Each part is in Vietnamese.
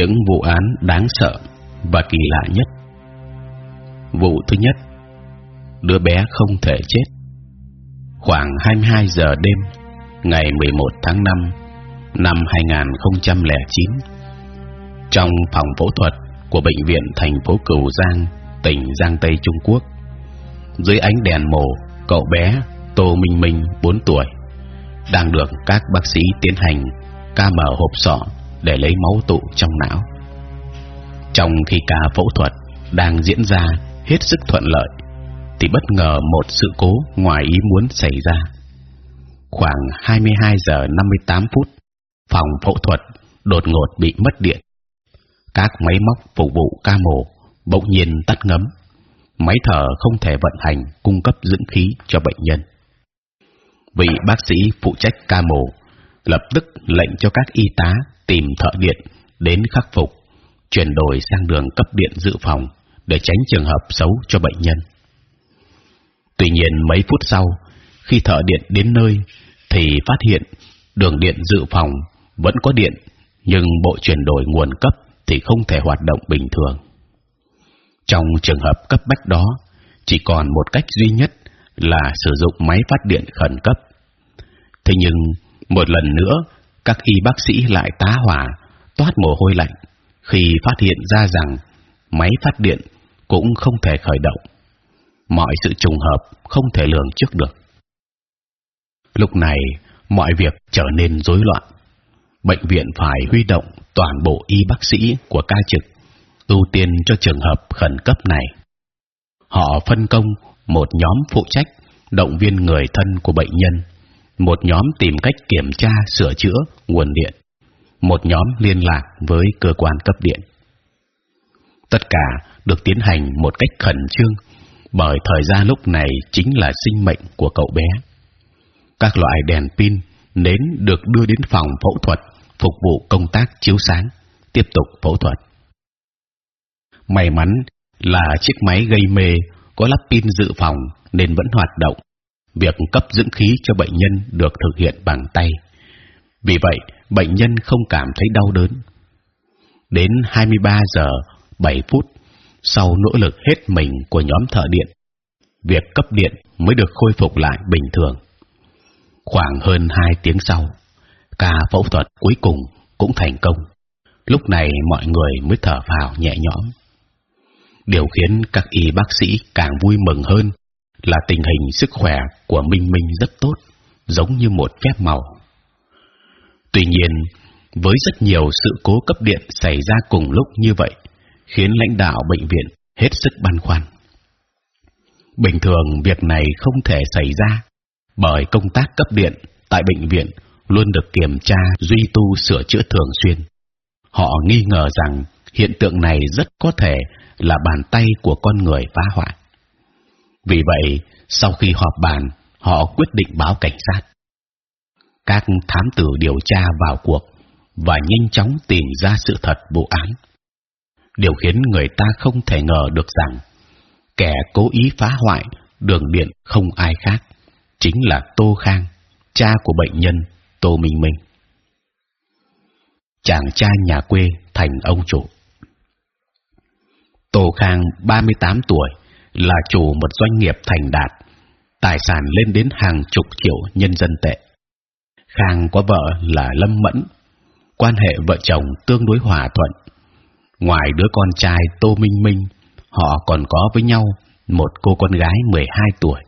những vụ án đáng sợ và kỳ lạ nhất. Vụ thứ nhất, đứa bé không thể chết. Khoảng 22 giờ đêm, ngày 11 tháng 5 năm 2009, trong phòng phẫu thuật của bệnh viện thành phố Cửu Giang, tỉnh Giang Tây Trung Quốc, dưới ánh đèn mổ, cậu bé Tô Minh Minh 4 tuổi đang được các bác sĩ tiến hành ca mở hộp sọ để lấy máu tụ trong não. Trong khi ca phẫu thuật đang diễn ra hết sức thuận lợi, thì bất ngờ một sự cố ngoài ý muốn xảy ra. Khoảng 22 giờ 58 phút, phòng phẫu thuật đột ngột bị mất điện. Các máy móc phục vụ ca mổ bỗng nhiên tắt ngấm, máy thở không thể vận hành cung cấp dưỡng khí cho bệnh nhân. Vị bác sĩ phụ trách ca mổ lập tức lệnh cho các y tá tìm thợ điện đến khắc phục, chuyển đổi sang đường cấp điện dự phòng để tránh trường hợp xấu cho bệnh nhân. Tuy nhiên mấy phút sau, khi thợ điện đến nơi, thì phát hiện đường điện dự phòng vẫn có điện, nhưng bộ chuyển đổi nguồn cấp thì không thể hoạt động bình thường. Trong trường hợp cấp bách đó, chỉ còn một cách duy nhất là sử dụng máy phát điện khẩn cấp. Thế nhưng một lần nữa, các y bác sĩ lại tá hỏa, toát mồ hôi lạnh khi phát hiện ra rằng máy phát điện cũng không thể khởi động. Mọi sự trùng hợp không thể lường trước được. Lúc này, mọi việc trở nên rối loạn. Bệnh viện phải huy động toàn bộ y bác sĩ của ca trực, ưu tiên cho trường hợp khẩn cấp này. Họ phân công một nhóm phụ trách động viên người thân của bệnh nhân, một nhóm tìm cách kiểm tra sửa chữa nguồn điện, một nhóm liên lạc với cơ quan cấp điện. Tất cả được tiến hành một cách khẩn trương, bởi thời gian lúc này chính là sinh mệnh của cậu bé. Các loại đèn pin, nến được đưa đến phòng phẫu thuật phục vụ công tác chiếu sáng, tiếp tục phẫu thuật. May mắn là chiếc máy gây mê có lắp pin dự phòng nên vẫn hoạt động. Việc cấp dưỡng khí cho bệnh nhân được thực hiện bằng tay. Vì vậy, bệnh nhân không cảm thấy đau đớn. Đến 23 giờ 7 phút sau nỗ lực hết mình của nhóm thợ điện, việc cấp điện mới được khôi phục lại bình thường. Khoảng hơn hai tiếng sau, ca phẫu thuật cuối cùng cũng thành công. Lúc này mọi người mới thở phào nhẹ nhõm. Điều khiến các y bác sĩ càng vui mừng hơn là tình hình sức khỏe của Minh Minh rất tốt, giống như một phép màu. Tuy nhiên, với rất nhiều sự cố cấp điện xảy ra cùng lúc như vậy, khiến lãnh đạo bệnh viện hết sức băn khoăn. Bình thường việc này không thể xảy ra, bởi công tác cấp điện tại bệnh viện luôn được kiểm tra, duy tu, sửa chữa thường xuyên. Họ nghi ngờ rằng hiện tượng này rất có thể là bàn tay của con người phá hoại. Vì vậy, sau khi họp bàn, họ quyết định báo cảnh sát. Các thám tử điều tra vào cuộc và nhanh chóng tìm ra sự thật vụ án. Điều khiến người ta không thể ngờ được rằng kẻ cố ý phá hoại đường điện không ai khác, chính là Tô Khang, cha của bệnh nhân Tô Minh Minh. Chàng trai nhà quê thành ông chủ. Tô Khang 38 tuổi là chủ một doanh nghiệp thành đạt, tài sản lên đến hàng chục triệu nhân dân tệ. Khang có vợ là Lâm Mẫn, quan hệ vợ chồng tương đối hòa thuận. Ngoài đứa con trai Tô Minh Minh, họ còn có với nhau một cô con gái 12 tuổi.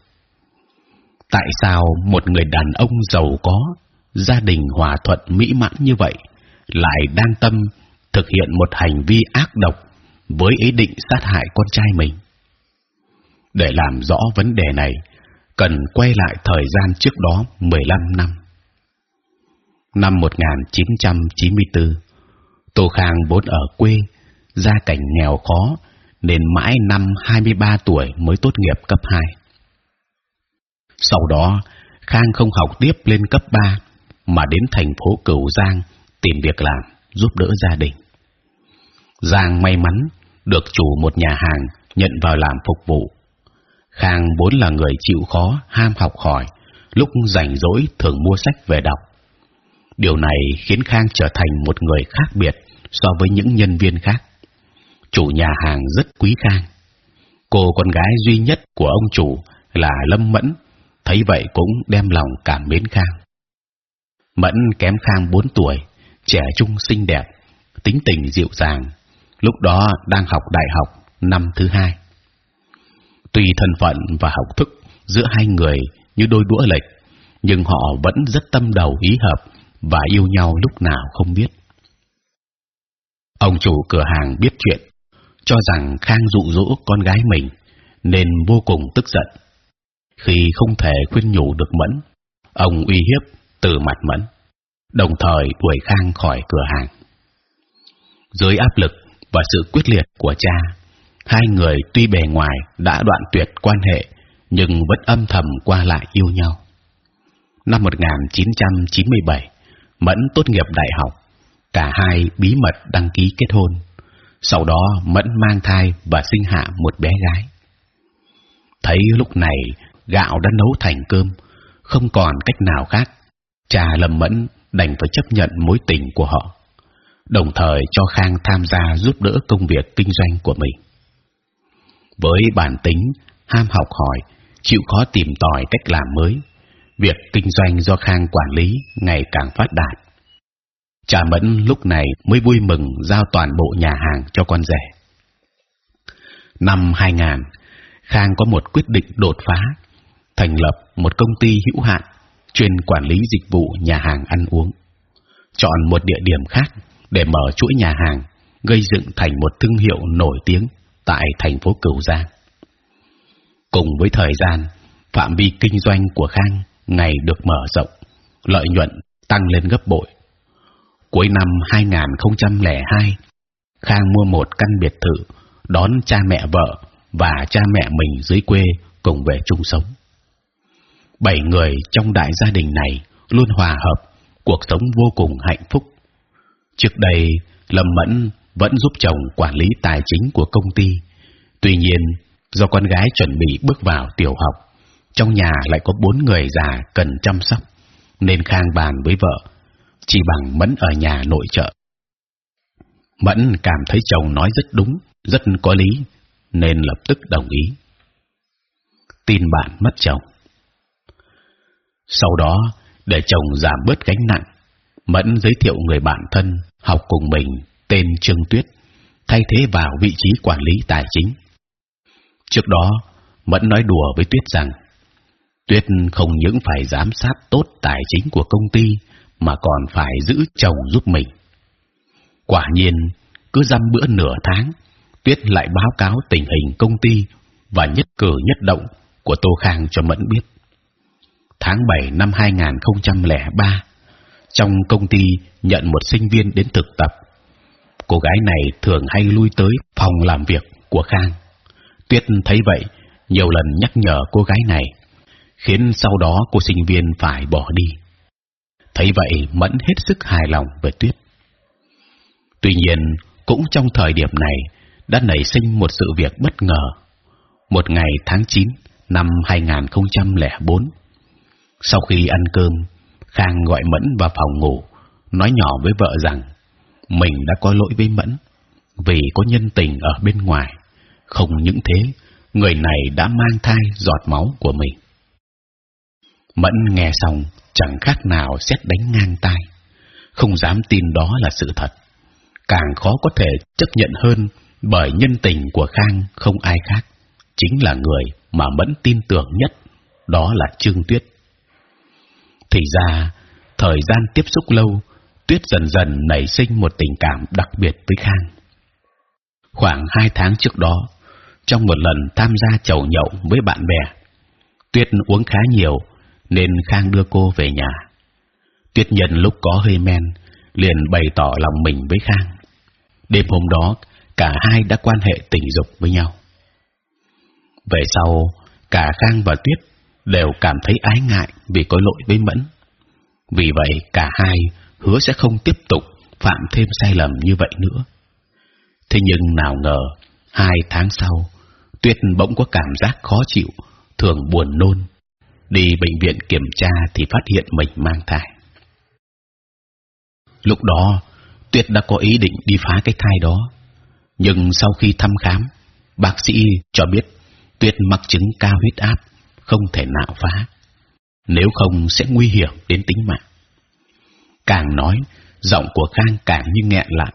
Tại sao một người đàn ông giàu có, gia đình hòa thuận mỹ mãn như vậy, lại đang tâm thực hiện một hành vi ác độc với ý định sát hại con trai mình? Để làm rõ vấn đề này, cần quay lại thời gian trước đó 15 năm. Năm 1994, Tô Khang vốn ở quê, gia cảnh nghèo khó, nên mãi năm 23 tuổi mới tốt nghiệp cấp 2. Sau đó, Khang không học tiếp lên cấp 3 mà đến thành phố Cửu Giang tìm việc làm giúp đỡ gia đình. Giang may mắn được chủ một nhà hàng nhận vào làm phục vụ. Khang vốn là người chịu khó, ham học hỏi, lúc rảnh rỗi thường mua sách về đọc. Điều này khiến Khang trở thành một người khác biệt so với những nhân viên khác. Chủ nhà hàng rất quý Khang. Cô con gái duy nhất của ông chủ là Lâm Mẫn, thấy vậy cũng đem lòng cảm mến Khang. Mẫn kém Khang 4 tuổi, trẻ trung xinh đẹp, tính tình dịu dàng. Lúc đó đang học đại học năm thứ hai. Tùy thân phận và học thức giữa hai người như đôi đũa lệch, nhưng họ vẫn rất tâm đầu ý hợp và yêu nhau lúc nào không biết. Ông chủ cửa hàng biết chuyện, cho rằng Khang dụ dỗ con gái mình, nên vô cùng tức giận. Khi không thể khuyên nhủ được Mẫn, ông uy hiếp từ mặt Mẫn, đồng thời đuổi Khang khỏi cửa hàng. Dưới áp lực và sự quyết liệt của cha, hai người tuy bề ngoài đã đoạn tuyệt quan hệ, nhưng vẫn âm thầm qua lại yêu nhau. Năm 1997, Mẫn tốt nghiệp đại học, cả hai bí mật đăng ký kết hôn. Sau đó Mẫn mang thai và sinh hạ một bé gái. Thấy lúc này gạo đã nấu thành cơm, không còn cách nào khác, cha Lâm Mẫn đành phải chấp nhận mối tình của họ, đồng thời cho Khang tham gia giúp đỡ công việc kinh doanh của mình. Với bản tính ham học hỏi, chịu khó tìm tòi cách làm mới, việc kinh doanh do Khang quản lý ngày càng phát đạt. Cha Mẫn lúc này mới vui mừng giao toàn bộ nhà hàng cho con rể. Năm 2000, Khang có một quyết định đột phá, thành lập một công ty hữu hạn chuyên quản lý dịch vụ nhà hàng ăn uống. Chọn một địa điểm khác để mở chuỗi nhà hàng, gây dựng thành một thương hiệu nổi tiếng tại thành phố Cửu Giang. Cùng với thời gian, phạm vi kinh doanh của Khang ngày được mở rộng, lợi nhuận tăng lên gấp bội. Cuối năm 2002, Khang mua một căn biệt thự đón cha mẹ vợ và cha mẹ mình dưới quê cùng về chung sống. Bảy người trong đại gia đình này luôn hòa hợp, cuộc sống vô cùng hạnh phúc. Trước đây, Lâm Mẫn vẫn giúp chồng quản lý tài chính của công ty. Tuy nhiên, do con gái chuẩn bị bước vào tiểu học, trong nhà lại có bốn người già cần chăm sóc, nên Khang bàn với vợ chỉ bằng Mẫn ở nhà nội trợ. Mẫn cảm thấy chồng nói rất đúng, rất có lý, nên lập tức đồng ý. Tin bạn mất chồng. Sau đó, để chồng giảm bớt gánh nặng, Mẫn giới thiệu người bạn thân học cùng mình tên Trương Tuyết thay thế vào vị trí quản lý tài chính. Trước đó, Mẫn nói đùa với Tuyết rằng Tuyết không những phải giám sát tốt tài chính của công ty mà còn phải giữ chồng giúp mình. Quả nhiên, cứ dăm bữa nửa tháng, Tuyết lại báo cáo tình hình công ty và nhất cử nhất động của Tô Khang cho Mẫn biết. Tháng 7 năm 2003, trong công ty nhận một sinh viên đến thực tập. Cô gái này thường hay lui tới phòng làm việc của Khang. Tuyết thấy vậy, nhiều lần nhắc nhở cô gái này, khiến sau đó cô sinh viên phải bỏ đi. Thấy vậy, mẫn hết sức hài lòng về Tuyết. Tuy nhiên, cũng trong thời điểm này, đã nảy sinh một sự việc bất ngờ. Một ngày tháng 9 năm 2004, sau khi ăn cơm, Khang gọi Mẫn vào phòng ngủ, nói nhỏ với vợ rằng mình đã có lỗi với Mẫn vì có nhân tình ở bên ngoài. Không những thế, người này đã mang thai giọt máu của mình. Mẫn nghe xong chẳng khác nào xét đánh ngang tai, không dám tin đó là sự thật. Càng khó có thể chấp nhận hơn bởi nhân tình của Khang không ai khác, chính là người mà Mẫn tin tưởng nhất, đó là Trương Tuyết. Thì ra, thời gian tiếp xúc lâu, Tuyết dần dần nảy sinh một tình cảm đặc biệt với Khang. Khoảng hai tháng trước đó, trong một lần tham gia chầu nhậu với bạn bè, Tuyết uống khá nhiều nên Khang đưa cô về nhà. Tuyết nhận lúc có hơi men, liền bày tỏ lòng mình với Khang. Đêm hôm đó, cả hai đã quan hệ tình dục với nhau. Về sau, cả Khang và Tuyết đều cảm thấy ái ngại vì có lỗi với Mẫn. Vì vậy, cả hai hứa sẽ không tiếp tục phạm thêm sai lầm như vậy nữa. Thế nhưng nào ngờ, hai tháng sau, Tuyết bỗng có cảm giác khó chịu, thường buồn nôn. Đi bệnh viện kiểm tra thì phát hiện mình mang thai. Lúc đó, Tuyết đã có ý định đi phá cái thai đó, nhưng sau khi thăm khám, bác sĩ cho biết Tuyết mắc chứng cao huyết áp, không thể nào phá. Nếu không sẽ nguy hiểm đến tính mạng. Càng nói, giọng của Khang càng như nghẹn lại.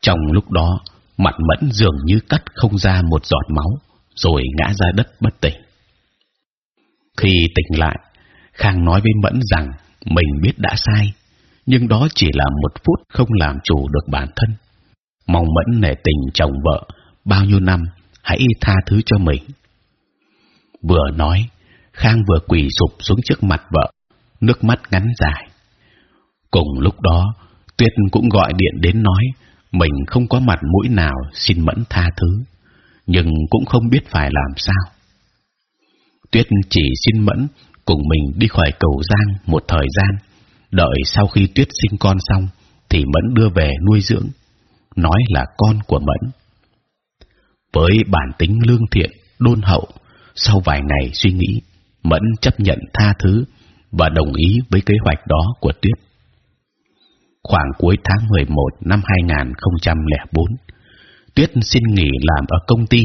Trong lúc đó, mặt mẫn dường như cắt không ra một giọt máu, rồi ngã ra đất bất tỉnh. Khi tỉnh lại, Khang nói với Mẫn rằng mình biết đã sai, nhưng đó chỉ là một phút không làm chủ được bản thân. Mong Mẫn nể tình chồng vợ bao nhiêu năm, hãy tha thứ cho mình. Vừa nói, Khang vừa quỳ sụp xuống trước mặt vợ, nước mắt ngắn dài. Cùng lúc đó, Tuyết cũng gọi điện đến nói mình không có mặt mũi nào xin Mẫn tha thứ, nhưng cũng không biết phải làm sao. Tuyết chỉ xin Mẫn cùng mình đi khỏi cầu Giang một thời gian, đợi sau khi Tuyết sinh con xong thì Mẫn đưa về nuôi dưỡng, nói là con của Mẫn. Với bản tính lương thiện, đôn hậu, sau vài ngày suy nghĩ, Mẫn chấp nhận tha thứ và đồng ý với kế hoạch đó của Tuyết. Khoảng cuối tháng 11 năm 2004, Tuyết xin nghỉ làm ở công ty,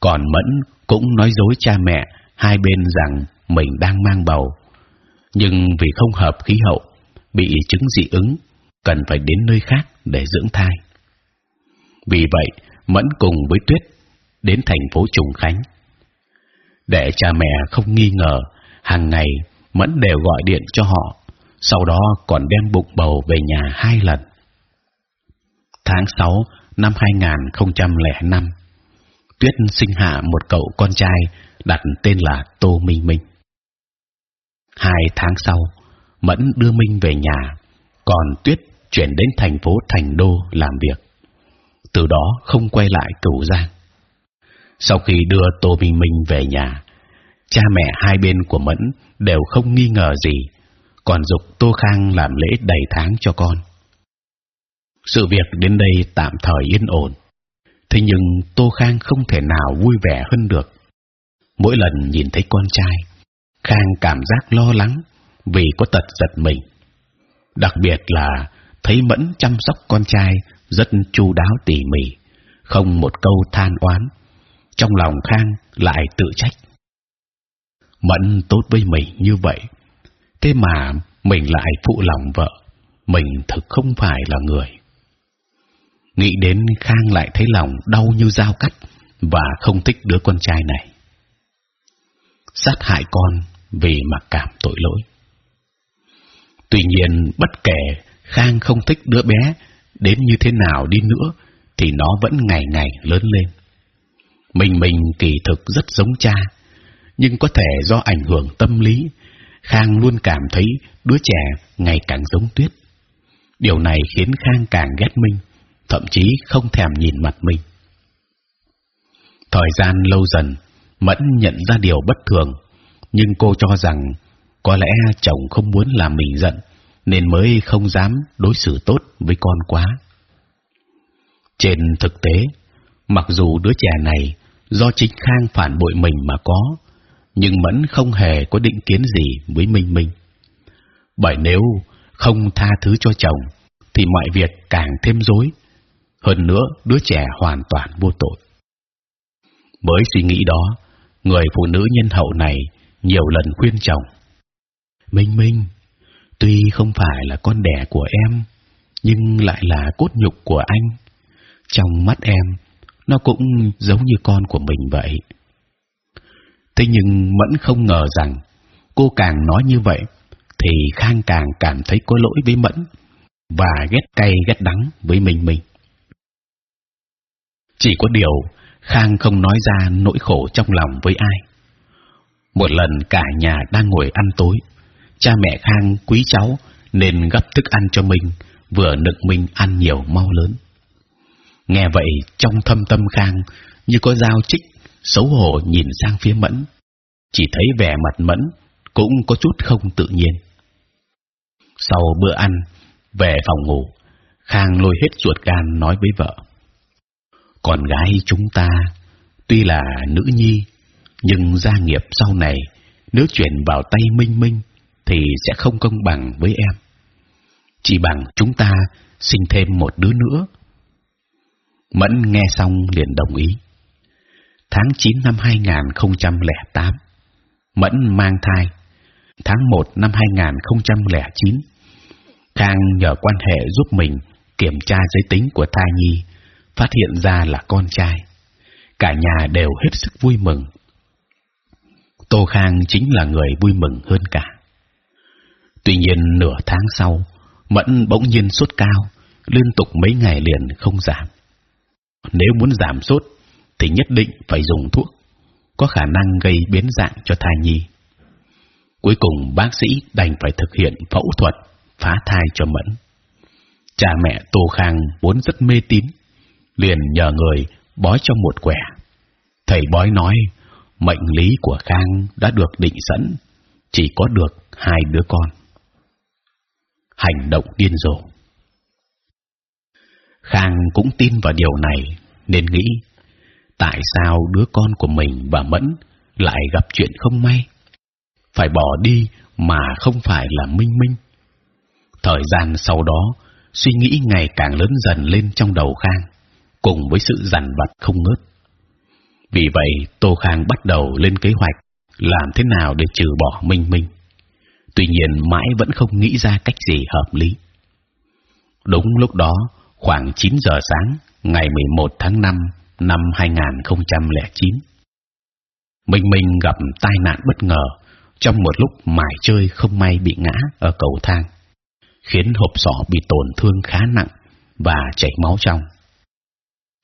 còn Mẫn cũng nói dối cha mẹ hai bên rằng mình đang mang bầu, nhưng vì không hợp khí hậu, bị chứng dị ứng, cần phải đến nơi khác để dưỡng thai. Vì vậy, Mẫn cùng với Tuyết đến thành phố Trùng Khánh. Để cha mẹ không nghi ngờ, hàng ngày Mẫn đều gọi điện cho họ, sau đó còn đem bụng bầu về nhà hai lần. Tháng 6 năm 2005, Tuyết sinh hạ một cậu con trai đặt tên là Tô Minh Minh. Hai tháng sau, Mẫn đưa Minh về nhà, còn Tuyết chuyển đến thành phố Thành Đô làm việc. Từ đó không quay lại Cửu Giang. Sau khi đưa Tô Minh Minh về nhà, cha mẹ hai bên của Mẫn đều không nghi ngờ gì, còn dục Tô Khang làm lễ đầy tháng cho con. Sự việc đến đây tạm thời yên ổn. Thế nhưng Tô Khang không thể nào vui vẻ hơn được. Mỗi lần nhìn thấy con trai, Khang cảm giác lo lắng vì có tật giật mình. Đặc biệt là thấy Mẫn chăm sóc con trai rất chu đáo tỉ mỉ, không một câu than oán. Trong lòng Khang lại tự trách. Mẫn tốt với mình như vậy, thế mà mình lại phụ lòng vợ, mình thực không phải là người. Nghĩ đến Khang lại thấy lòng đau như dao cắt và không thích đứa con trai này. Sát hại con vì mặc cảm tội lỗi. Tuy nhiên, bất kể Khang không thích đứa bé đến như thế nào đi nữa, thì nó vẫn ngày ngày lớn lên. Mình mình kỳ thực rất giống cha, nhưng có thể do ảnh hưởng tâm lý, Khang luôn cảm thấy đứa trẻ ngày càng giống Tuyết. Điều này khiến Khang càng ghét Minh, thậm chí không thèm nhìn mặt mình. Thời gian lâu dần, Mẫn nhận ra điều bất thường, nhưng cô cho rằng có lẽ chồng không muốn làm mình giận, nên mới không dám đối xử tốt với con quá. Trên thực tế, mặc dù đứa trẻ này do chính Khang phản bội mình mà có, nhưng Mẫn không hề có định kiến gì với Minh Minh. Bởi nếu không tha thứ cho chồng, thì mọi việc càng thêm rối. Hơn nữa, đứa trẻ hoàn toàn vô tội. Với suy nghĩ đó, người phụ nữ nhân hậu này nhiều lần khuyên chồng: Minh Minh, tuy không phải là con đẻ của em, nhưng lại là cốt nhục của anh. Trong mắt em, nó cũng giống như con của mình vậy. Thế nhưng mẫn không ngờ rằng cô càng nói như vậy, thì khang càng cảm thấy có lỗi với mẫn và ghét cay ghét đắng với mình mình. Chỉ có điều khang không nói ra nỗi khổ trong lòng với ai. Một lần cả nhà đang ngồi ăn tối, cha mẹ khang quý cháu nên gấp thức ăn cho mình, vừa nực mình ăn nhiều mau lớn. Nghe vậy trong thâm tâm khang như có dao chích, xấu hổ nhìn sang phía mẫn, chỉ thấy vẻ mặt mẫn cũng có chút không tự nhiên. Sau bữa ăn, về phòng ngủ, khang lôi hết ruột gan nói với vợ: con gái chúng ta tuy là nữ nhi, nhưng gia nghiệp sau này nếu chuyển vào tay Minh Minh thì sẽ không công bằng với em. chỉ bằng chúng ta sinh thêm một đứa nữa. Mẫn nghe xong liền đồng ý. Tháng 9 năm 2008, Mẫn mang thai. Tháng 1 năm 2009, Khang nhờ quan hệ giúp mình kiểm tra giới tính của thai nhi, phát hiện ra là con trai. Cả nhà đều hết sức vui mừng. Tô Khang chính là người vui mừng hơn cả. Tuy nhiên nửa tháng sau, Mẫn bỗng nhiên sốt cao, liên tục mấy ngày liền không giảm. Nếu muốn giảm sốt, thì nhất định phải dùng thuốc, có khả năng gây biến dạng cho thai nhi. Cuối cùng bác sĩ đành phải thực hiện phẫu thuật phá thai cho Mẫn. Cha mẹ Tô Khang vốn rất mê tín, liền nhờ người bói cho một quẻ. Thầy bói nói mệnh lý của Khang đã được định sẵn, chỉ có được hai đứa con. Hành động điên rồ. Khang cũng tin vào điều này, nên nghĩ tại sao đứa con của mình và Mẫn lại gặp chuyện không may, phải bỏ đi mà không phải là Minh Minh. Thời gian sau đó, suy nghĩ ngày càng lớn dần lên trong đầu Khang, cùng với sự dằn vặt không ngớt. Vì vậy, Tô Khang bắt đầu lên kế hoạch làm thế nào để trừ bỏ Minh Minh. Tuy nhiên, mãi vẫn không nghĩ ra cách gì hợp lý. Đúng lúc đó, khoảng 9 giờ sáng, ngày 11 tháng 5 năm 2009, Minh Minh gặp tai nạn bất ngờ trong một lúc mải chơi không may bị ngã ở cầu thang, khiến hộp sọ bị tổn thương khá nặng và chảy máu trong.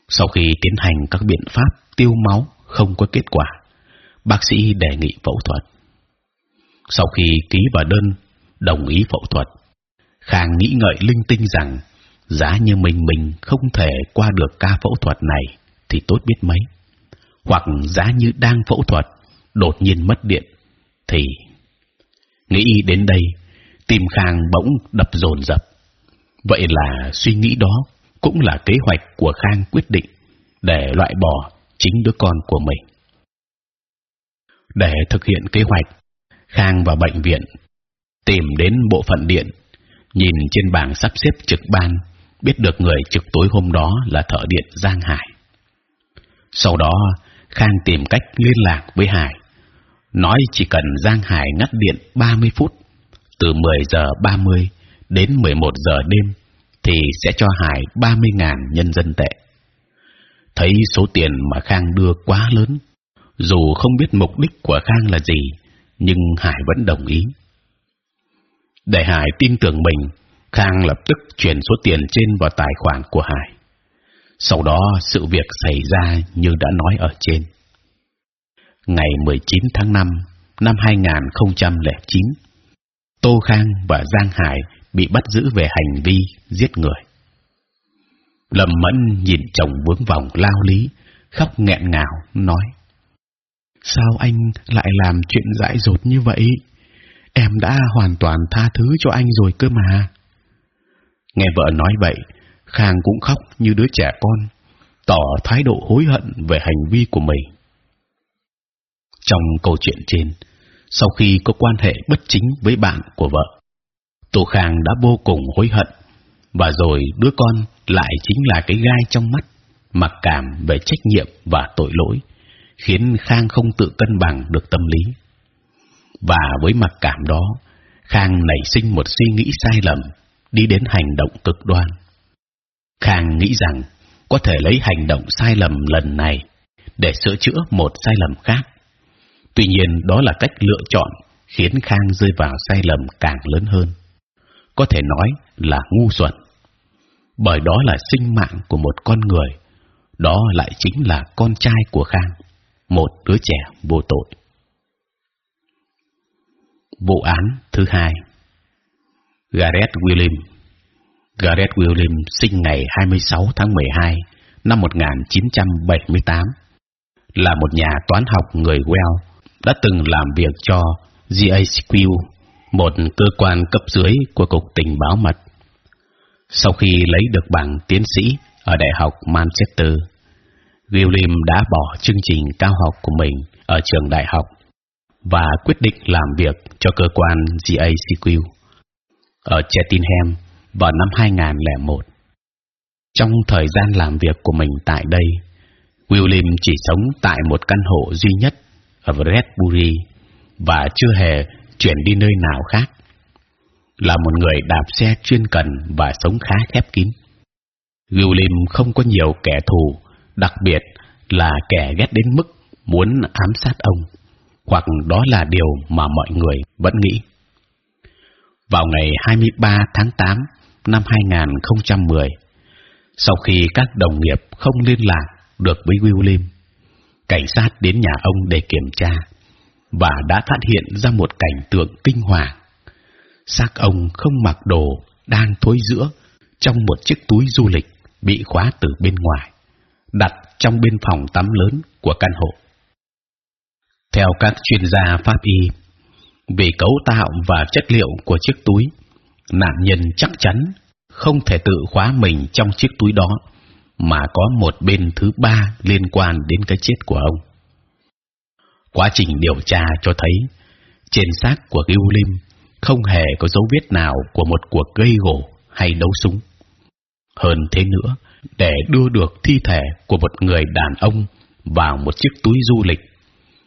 Sau khi tiến hành các biện pháp tiêu máu không có kết quả, bác sĩ đề nghị phẫu thuật. Sau khi ký vào đơn đồng ý phẫu thuật, Khang nghĩ ngợi linh tinh rằng giá như mình mình không thể qua được ca phẫu thuật này thì tốt biết mấy. Hoặc giá như đang phẫu thuật đột nhiên mất điện thì nghĩ đến đây tim Khang bỗng đập dồn dập. Vậy là suy nghĩ đó cũng là kế hoạch của Khang quyết định để loại bỏ chính đứa con của mình. Để thực hiện kế hoạch, Khang vào bệnh viện tìm đến bộ phận điện, nhìn trên bảng sắp xếp trực ban, biết được người trực tối hôm đó là thợ điện Giang Hải. Sau đó, Khang tìm cách liên lạc với Hải, nói chỉ cần Giang Hải ngắt điện 30 phút, từ 10 giờ 30 đến 11 giờ đêm, thì sẽ cho Hải 30 ngàn nhân dân tệ. Thấy số tiền mà Khang đưa quá lớn, dù không biết mục đích của Khang là gì, nhưng Hải vẫn đồng ý. Để Hải tin tưởng mình, Khang lập tức chuyển số tiền trên vào tài khoản của Hải. Sau đó sự việc xảy ra như đã nói ở trên. Ngày 19 tháng 5 năm 2009, Tô Khang và Giang Hải bị bắt giữ về hành vi giết người. Lâm Mẫn nhìn chồng vướng vòng lao lý, khóc nghẹn ngào nói: Sao anh lại làm chuyện dại dột như vậy? Em đã hoàn toàn tha thứ cho anh rồi cơ mà. Nghe vợ nói vậy, Khang cũng khóc như đứa trẻ con, tỏ thái độ hối hận về hành vi của mình. Trong câu chuyện trên, sau khi có quan hệ bất chính với bạn của vợ, Tô Khang đã vô cùng hối hận, và rồi đứa con lại chính là cái gai trong mắt, mặc cảm về trách nhiệm và tội lỗi, khiến Khang không tự cân bằng được tâm lý. Và với mặc cảm đó, Khang nảy sinh một suy nghĩ sai lầm, đi đến hành động cực đoan. Khang nghĩ rằng có thể lấy hành động sai lầm lần này để sửa chữa một sai lầm khác. Tuy nhiên đó là cách lựa chọn khiến Khang rơi vào sai lầm càng lớn hơn. Có thể nói là ngu xuẩn, bởi đó là sinh mạng của một con người, đó lại chính là con trai của Khang, một đứa trẻ vô tội. Vụ án thứ hai Gareth William Gareth William sinh ngày 26 tháng 12 năm 1978, là một nhà toán học người Wales, đã từng làm việc cho GACQ, một cơ quan cấp dưới của cục tình báo mật. Sau khi lấy được bằng tiến sĩ ở Đại học Manchester, William đã bỏ chương trình cao học của mình ở trường đại học và quyết định làm việc cho cơ quan GACQ. Ở Cheltenham, vào năm 2001. Trong thời gian làm việc của mình tại đây, William chỉ sống tại một căn hộ duy nhất ở Redbury và chưa hề chuyển đi nơi nào khác. Là một người đạp xe chuyên cần và sống khá khép kín. William không có nhiều kẻ thù, đặc biệt là kẻ ghét đến mức muốn ám sát ông, hoặc đó là điều mà mọi người vẫn nghĩ. Vào ngày 23 tháng 8 năm 2010, sau khi các đồng nghiệp không liên lạc được với William, cảnh sát đến nhà ông để kiểm tra và đã phát hiện ra một cảnh tượng kinh hoàng. xác ông không mặc đồ đang thối rữa trong một chiếc túi du lịch bị khóa từ bên ngoài, đặt trong bên phòng tắm lớn của căn hộ. Theo các chuyên gia pháp y, vì cấu tạo và chất liệu của chiếc túi, nạn nhân chắc chắn không thể tự khóa mình trong chiếc túi đó, mà có một bên thứ ba liên quan đến cái chết của ông. Quá trình điều tra cho thấy trên xác của Gưu không hề có dấu vết nào của một cuộc gây gổ hay đấu súng. Hơn thế nữa, để đưa được thi thể của một người đàn ông vào một chiếc túi du lịch,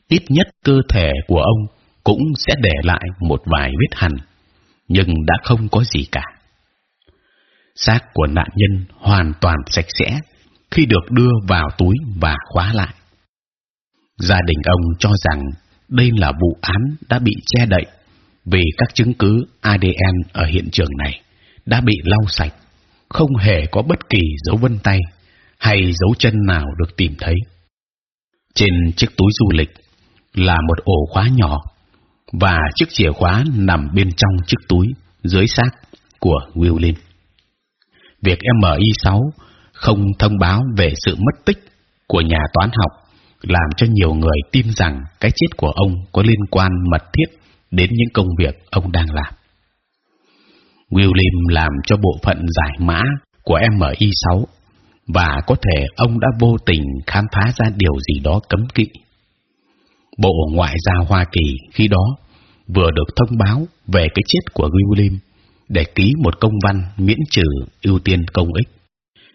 ít nhất cơ thể của ông cũng sẽ để lại một vài vết hằn, nhưng đã không có gì cả. xác của nạn nhân hoàn toàn sạch sẽ khi được đưa vào túi và khóa lại. Gia đình ông cho rằng đây là vụ án đã bị che đậy vì các chứng cứ ADN ở hiện trường này đã bị lau sạch, không hề có bất kỳ dấu vân tay hay dấu chân nào được tìm thấy. Trên chiếc túi du lịch là một ổ khóa nhỏ và chiếc chìa khóa nằm bên trong chiếc túi dưới xác của William. Việc MI6 không thông báo về sự mất tích của nhà toán học làm cho nhiều người tin rằng cái chết của ông có liên quan mật thiết đến những công việc ông đang làm. William làm cho bộ phận giải mã của MI6 và có thể ông đã vô tình khám phá ra điều gì đó cấm kỵ. Bộ Ngoại giao Hoa Kỳ khi đó vừa được thông báo về cái chết của William để ký một công văn miễn trừ ưu tiên công ích,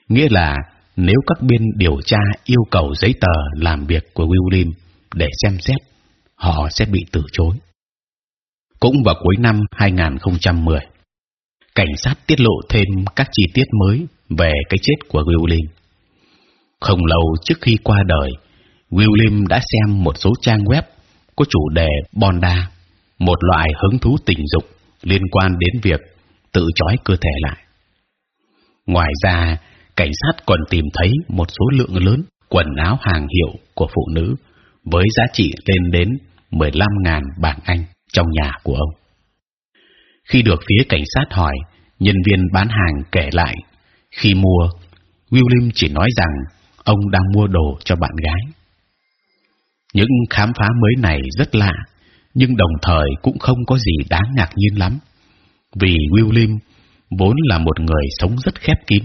nghĩa là nếu các bên điều tra yêu cầu giấy tờ làm việc của William để xem xét, họ sẽ bị từ chối. Cũng vào cuối năm 2010, cảnh sát tiết lộ thêm các chi tiết mới về cái chết của William. Không lâu trước khi qua đời, William đã xem một số trang web có chủ đề Bonda, một loại hứng thú tình dục liên quan đến việc tự trói cơ thể lại. Ngoài ra, cảnh sát còn tìm thấy một số lượng lớn quần áo hàng hiệu của phụ nữ với giá trị lên đến 15.000 bảng Anh trong nhà của ông. Khi được phía cảnh sát hỏi, nhân viên bán hàng kể lại khi mua, William chỉ nói rằng ông đang mua đồ cho bạn gái. Những khám phá mới này rất lạ, nhưng đồng thời cũng không có gì đáng ngạc nhiên lắm, vì William vốn là một người sống rất khép kín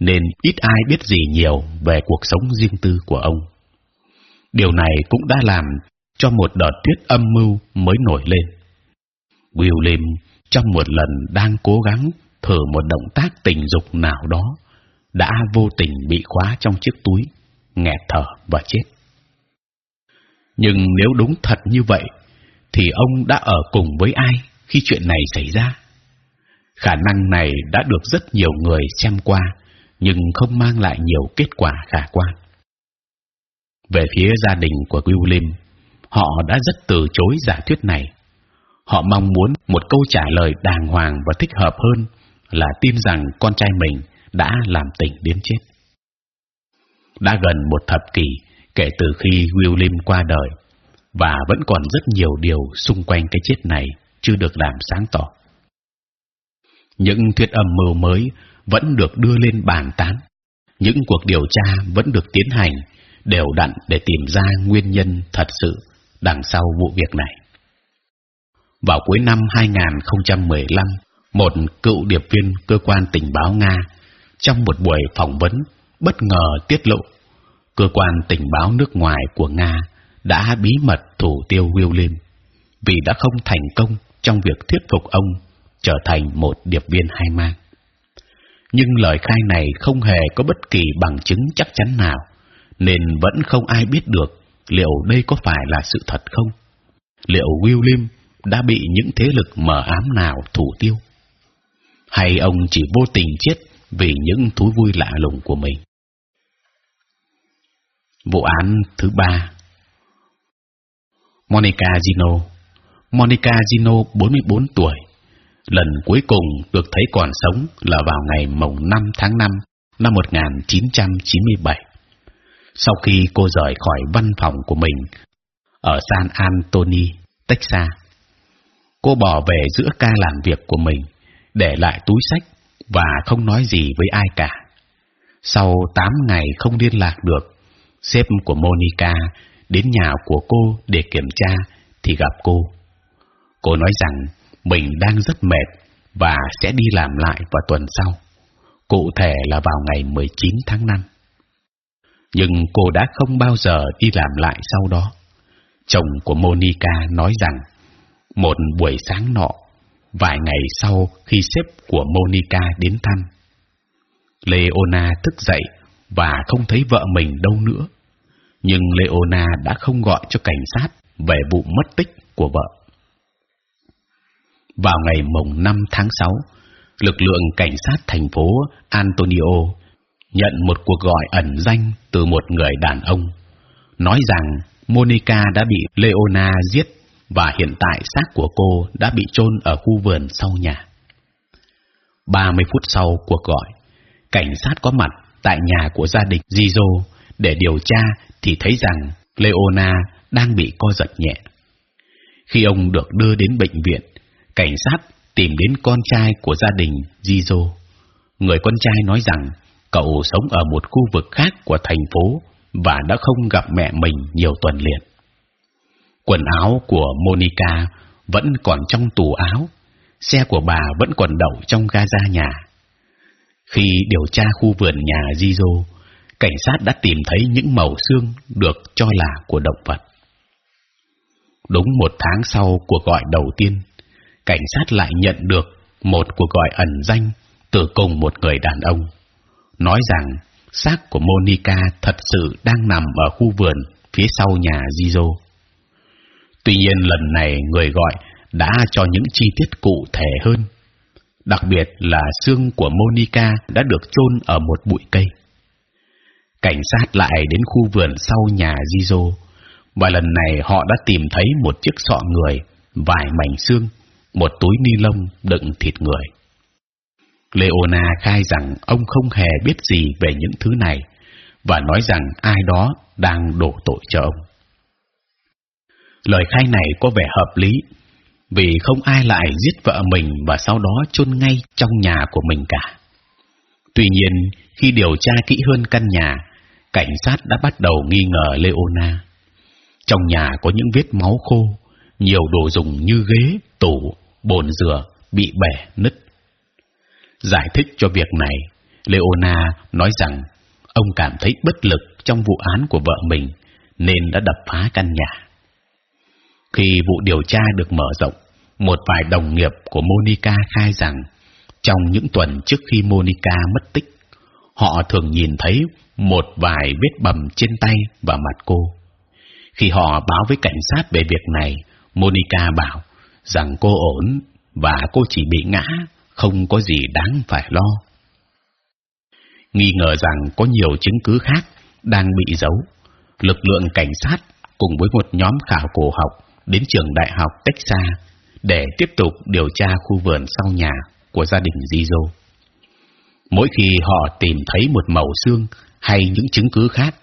nên ít ai biết gì nhiều về cuộc sống riêng tư của ông. Điều này cũng đã làm cho một đợt thuyết âm mưu mới nổi lên. William trong một lần đang cố gắng thử một động tác tình dục nào đó đã vô tình bị khóa trong chiếc túi, nghẹt thở và chết. Nhưng nếu đúng thật như vậy, thì ông đã ở cùng với ai khi chuyện này xảy ra? Khả năng này đã được rất nhiều người xem qua nhưng không mang lại nhiều kết quả khả quan. Về phía gia đình của William, họ đã rất từ chối giả thuyết này. Họ mong muốn một câu trả lời đàng hoàng và thích hợp hơn là tin rằng con trai mình đã làm tình đến chết. Đã gần một thập kỷ kể từ khi William qua đời, và vẫn còn rất nhiều điều xung quanh cái chết này chưa được làm sáng tỏ. Những thuyết âm mưu mới vẫn được đưa lên bàn tán. Những cuộc điều tra vẫn được tiến hành đều đặn để tìm ra nguyên nhân thật sự đằng sau vụ việc này. Vào cuối năm 2015, một cựu điệp viên cơ quan tình báo Nga trong một buổi phỏng vấn bất ngờ tiết lộ cơ quan tình báo nước ngoài của Nga đã bí mật thủ tiêu William vì đã không thành công trong việc thuyết phục ông trở thành một điệp viên hai mang. nhưng lời khai này không hề có bất kỳ bằng chứng chắc chắn nào, nên vẫn không ai biết được liệu đây có phải là sự thật không. Liệu William đã bị những thế lực mờ ám nào thủ tiêu, hay ông chỉ vô tình chết vì những thú vui lạ lùng của mình? Vụ án thứ ba Monica Gino Monica Gino 44 tuổi lần cuối cùng được thấy còn sống là vào ngày mồng 5 tháng 5 năm 1997 sau khi cô rời khỏi văn phòng của mình ở San Antonio, Texas. Cô bỏ về giữa ca làm việc của mình, để lại túi sách và không nói gì với ai cả. Sau 8 ngày không liên lạc được, sếp của Monica đến nhà của cô để kiểm tra thì gặp cô. Cô nói rằng mình đang rất mệt và sẽ đi làm lại vào tuần sau. Cụ thể là vào ngày 19 tháng 5. Nhưng cô đã không bao giờ đi làm lại sau đó. Chồng của Monica nói rằng một buổi sáng nọ, vài ngày sau khi sếp của Monica đến thăm, Leona thức dậy và không thấy vợ mình đâu nữa. Nhưng Leona đã không gọi cho cảnh sát về vụ mất tích của vợ. Vào ngày mùng 5 tháng 6, lực lượng cảnh sát thành phố Antonio nhận một cuộc gọi ẩn danh từ một người đàn ông, nói rằng Monica đã bị Leona giết và hiện tại xác của cô đã bị chôn ở khu vườn sau nhà. 30 phút sau cuộc gọi, cảnh sát có mặt tại nhà của gia đình Gizo để điều tra thì thấy rằng Leona đang bị co giật nhẹ. Khi ông được đưa đến bệnh viện, cảnh sát tìm đến con trai của gia đình Gizo. Người con trai nói rằng cậu sống ở một khu vực khác của thành phố và đã không gặp mẹ mình nhiều tuần liền. Quần áo của Monica vẫn còn trong tủ áo, xe của bà vẫn còn đậu trong gaza nhà. Khi điều tra khu vườn nhà Gizo, cảnh sát đã tìm thấy những mẩu xương được cho là của động vật. Đúng một tháng sau cuộc gọi đầu tiên, cảnh sát lại nhận được một cuộc gọi ẩn danh từ cùng một người đàn ông, nói rằng xác của Monica thật sự đang nằm ở khu vườn phía sau nhà Gizo. Tuy nhiên lần này người gọi đã cho những chi tiết cụ thể hơn, đặc biệt là xương của Monica đã được chôn ở một bụi cây. Cảnh sát lại đến khu vườn sau nhà Gizo và lần này họ đã tìm thấy một chiếc sọ người, vài mảnh xương, một túi ni lông đựng thịt người. Leona khai rằng ông không hề biết gì về những thứ này và nói rằng ai đó đang đổ tội cho ông. Lời khai này có vẻ hợp lý vì không ai lại giết vợ mình và sau đó chôn ngay trong nhà của mình cả. Tuy nhiên, khi điều tra kỹ hơn căn nhà, cảnh sát đã bắt đầu nghi ngờ Leona. Trong nhà có những vết máu khô, nhiều đồ dùng như ghế, tủ, bồn rửa bị bẻ nứt. Giải thích cho việc này, Leona nói rằng ông cảm thấy bất lực trong vụ án của vợ mình nên đã đập phá căn nhà. Khi vụ điều tra được mở rộng, một vài đồng nghiệp của Monica khai rằng trong những tuần trước khi Monica mất tích, họ thường nhìn thấy một vài vết bầm trên tay và mặt cô. Khi họ báo với cảnh sát về việc này, Monica bảo rằng cô ổn và cô chỉ bị ngã, không có gì đáng phải lo. Nghi ngờ rằng có nhiều chứng cứ khác đang bị giấu, lực lượng cảnh sát cùng với một nhóm khảo cổ học đến trường đại học Texas để tiếp tục điều tra khu vườn sau nhà của gia đình Gizo. Mỗi khi họ tìm thấy một mẩu xương hay những chứng cứ khác,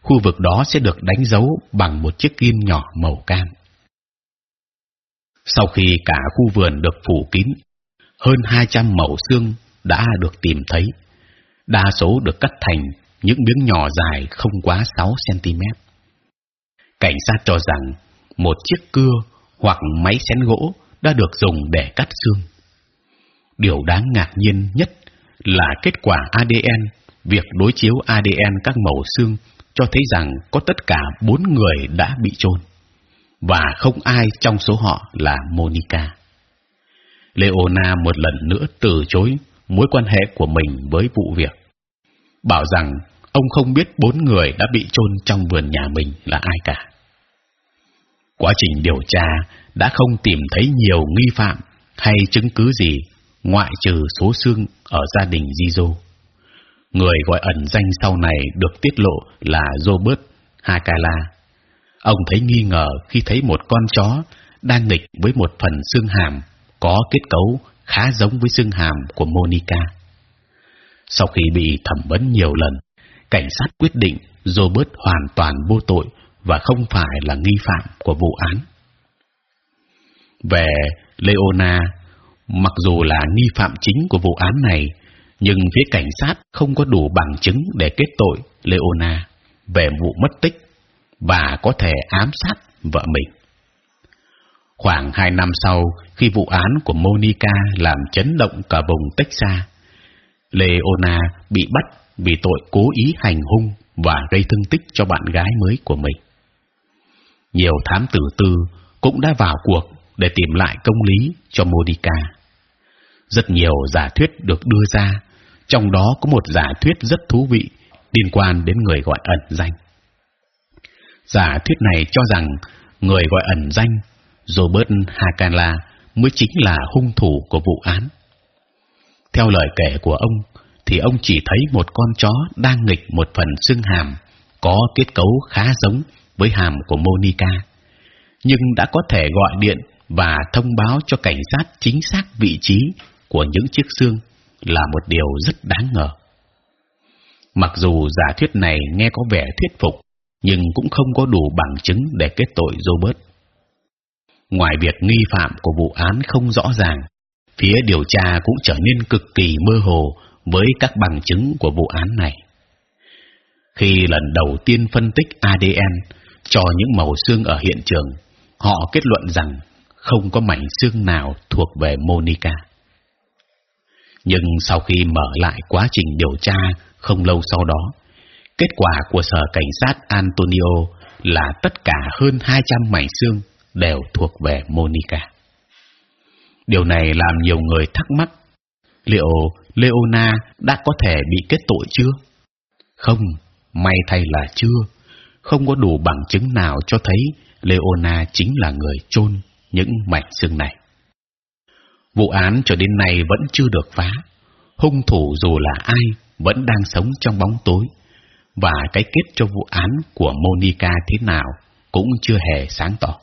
khu vực đó sẽ được đánh dấu bằng một chiếc kim nhỏ màu cam. Sau khi cả khu vườn được phủ kín, hơn 200 mẩu xương đã được tìm thấy. Đa số được cắt thành những miếng nhỏ dài không quá 6 cm. Cảnh sát cho rằng một chiếc cưa hoặc máy xén gỗ đã được dùng để cắt xương. Điều đáng ngạc nhiên nhất là kết quả ADN, việc đối chiếu ADN các mẫu xương cho thấy rằng có tất cả bốn người đã bị chôn và không ai trong số họ là Monica. Leona một lần nữa từ chối mối quan hệ của mình với vụ việc, bảo rằng ông không biết bốn người đã bị chôn trong vườn nhà mình là ai cả. Quá trình điều tra đã không tìm thấy nhiều nghi phạm hay chứng cứ gì ngoại trừ số xương ở gia đình Jizo. Người gọi ẩn danh sau này được tiết lộ là Robert Hakala. Ông thấy nghi ngờ khi thấy một con chó đang nghịch với một phần xương hàm có kết cấu khá giống với xương hàm của Monica. Sau khi bị thẩm vấn nhiều lần, cảnh sát quyết định Robert hoàn toàn vô tội và không phải là nghi phạm của vụ án. Về Leona, mặc dù là nghi phạm chính của vụ án này, nhưng phía cảnh sát không có đủ bằng chứng để kết tội Leona về vụ mất tích và có thể ám sát vợ mình. Khoảng hai năm sau, khi vụ án của Monica làm chấn động cả vùng Texas, Leona bị bắt vì tội cố ý hành hung và gây thương tích cho bạn gái mới của mình. Nhiều thám tử tư cũng đã vào cuộc để tìm lại công lý cho Modica. Rất nhiều giả thuyết được đưa ra, trong đó có một giả thuyết rất thú vị liên quan đến người gọi ẩn danh. Giả thuyết này cho rằng người gọi ẩn danh Robert Hakala mới chính là hung thủ của vụ án. Theo lời kể của ông, thì ông chỉ thấy một con chó đang nghịch một phần xương hàm có kết cấu khá giống với hàm của Monica, nhưng đã có thể gọi điện và thông báo cho cảnh sát chính xác vị trí của những chiếc xương là một điều rất đáng ngờ. Mặc dù giả thuyết này nghe có vẻ thuyết phục, nhưng cũng không có đủ bằng chứng để kết tội Robert. Ngoài việc nghi phạm của vụ án không rõ ràng, phía điều tra cũng trở nên cực kỳ mơ hồ với các bằng chứng của vụ án này. Khi lần đầu tiên phân tích ADN cho những màu xương ở hiện trường, họ kết luận rằng không có mảnh xương nào thuộc về Monica. Nhưng sau khi mở lại quá trình điều tra không lâu sau đó, kết quả của sở cảnh sát Antonio là tất cả hơn 200 mảnh xương đều thuộc về Monica. Điều này làm nhiều người thắc mắc liệu Leona đã có thể bị kết tội chưa? Không, may thay là chưa. Không có đủ bằng chứng nào cho thấy Leona chính là người chôn những mảnh xương này. Vụ án cho đến nay vẫn chưa được phá. Hung thủ dù là ai vẫn đang sống trong bóng tối và cái kết cho vụ án của Monica thế nào cũng chưa hề sáng tỏ.